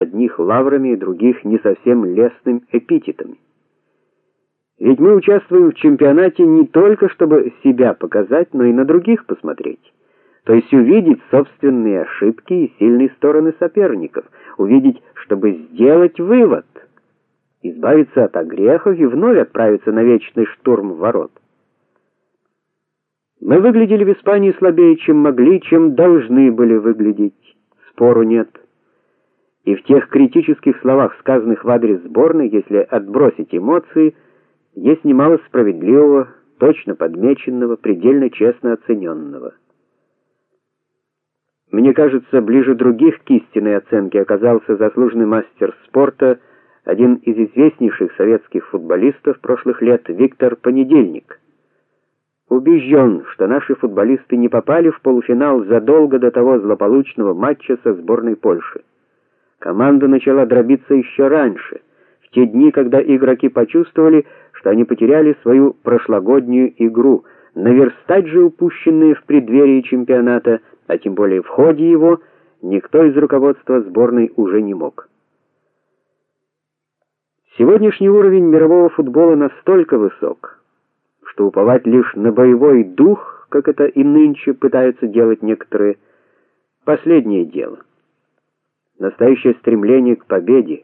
одних лаврами, других не совсем лестными эпитетами. Ведь мы участвуем в чемпионате не только чтобы себя показать, но и на других посмотреть. То есть увидеть собственные ошибки и сильные стороны соперников, увидеть, чтобы сделать вывод, избавиться от огрехов и вновь отправиться на вечный штурм ворот. Мы выглядели в Испании слабее, чем могли, чем должны были выглядеть. Спору нет. И в тех критических словах, сказанных в адрес сборной, если отбросить эмоции, есть немало справедливого, точно подмеченного, предельно честно оцененного. Мне кажется, ближе других к истинной оценке оказался заслуженный мастер спорта, один из известнейших советских футболистов прошлых лет Виктор Понедельник. Убежден, что наши футболисты не попали в полуфинал задолго до того злополучного матча со сборной Польши. Команда начала дробиться еще раньше, в те дни, когда игроки почувствовали, что они потеряли свою прошлогоднюю игру. Наверстать же упущенные в преддверии чемпионата, а тем более в ходе его, никто из руководства сборной уже не мог. Сегодняшний уровень мирового футбола настолько высок, что уповать лишь на боевой дух, как это и нынче пытаются делать некоторые, последнее дело. Настоящее стремление к победе,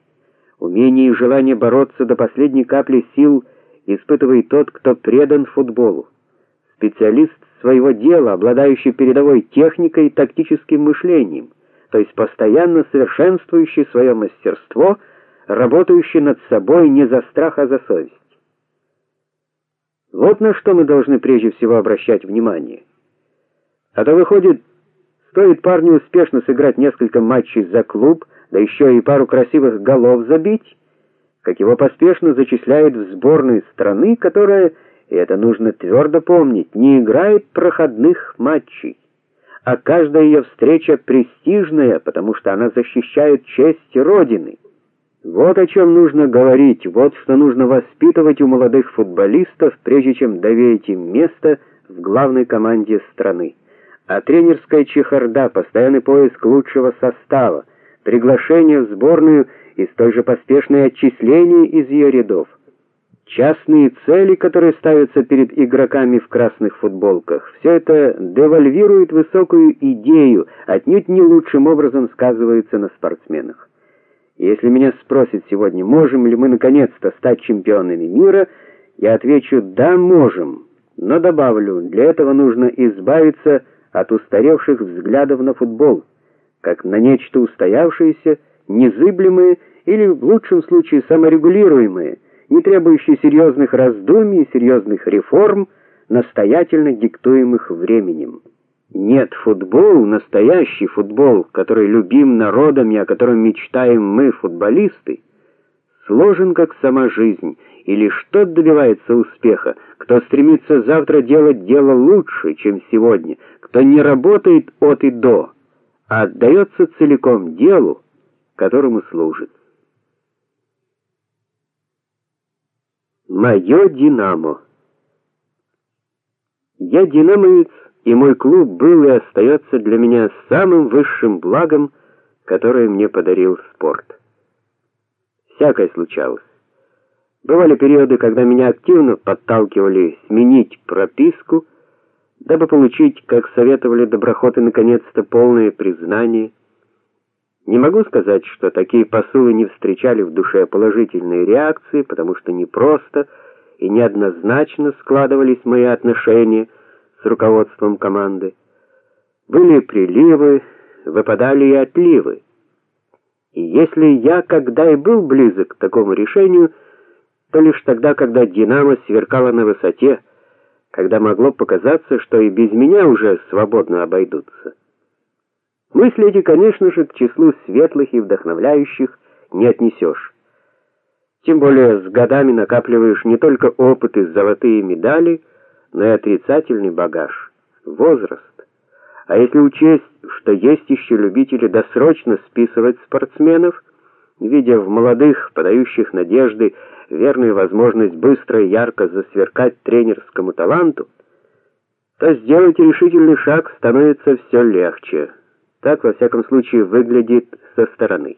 умение и желание бороться до последней капли сил испытывает тот, кто предан футболу. Специалист своего дела, обладающий передовой техникой и тактическим мышлением, то есть постоянно совершенствующий свое мастерство, работающий над собой не за страх, а за совесть. Вот на что мы должны прежде всего обращать внимание. А то выходит, стоит парню успешно сыграть несколько матчей за клуб, да еще и пару красивых голов забить, как его поспешно зачисляют в сборную страны, которая, и это нужно твердо помнить, не играет проходных матчей, а каждая ее встреча престижная, потому что она защищает честь родины. Вот о чем нужно говорить, вот что нужно воспитывать у молодых футболистов, прежде чем доверить им место в главной команде страны. А тренерская чехарда, постоянный поиск лучшего состава, приглашение в сборную и столь же поспешное отчисление из ее рядов. Частные цели, которые ставятся перед игроками в красных футболках, все это девальвирует высокую идею, отнюдь не лучшим образом сказывается на спортсменах. Если меня спросят сегодня, можем ли мы наконец-то стать чемпионами мира, я отвечу: да, можем. Но добавлю, для этого нужно избавиться от устаревших взглядов на футбол, как на нечто устоявшееся, незыблемое или в лучшем случае саморегулируемое, не требующее серьезных раздумий и серьезных реформ, настоятельно диктуемых временем. Нет, футбол, настоящий футбол, который любим народом и о котором мечтаем мы, футболисты, сложен как сама жизнь, и лишь тот добивается успеха, кто стремится завтра делать дело лучше, чем сегодня, кто не работает от и до, а отдается целиком делу, которому служит. Мое Динамо. Я динамовец и мой клуб был и остается для меня самым высшим благом, которое мне подарил спорт. Всякое случалось. Бывали периоды, когда меня активно подталкивали сменить прописку, дабы получить, как советовали доброхоты, наконец-то полное признание. Не могу сказать, что такие посулы не встречали в душе положительные реакции, потому что не просто и неоднозначно складывались мои отношения с руководством команды. Были приливы, выпадали и отливы. И если я когда и был близок к такому решению, то лишь тогда, когда Динамо сверкало на высоте, когда могло показаться, что и без меня уже свободно обойдутся. Мысли эти, конечно же, к числу светлых и вдохновляющих не отнесешь. Тем более с годами накапливаешь не только опыт и золотые медали, но и отрицательный багаж возраст. А если учесть, что есть еще любители досрочно списывать спортсменов, видя в молодых, подающих надежды, верную возможность быстро и ярко засверкать тренерскому таланту, то сделать решительный шаг становится все легче. Так во всяком случае выглядит со стороны.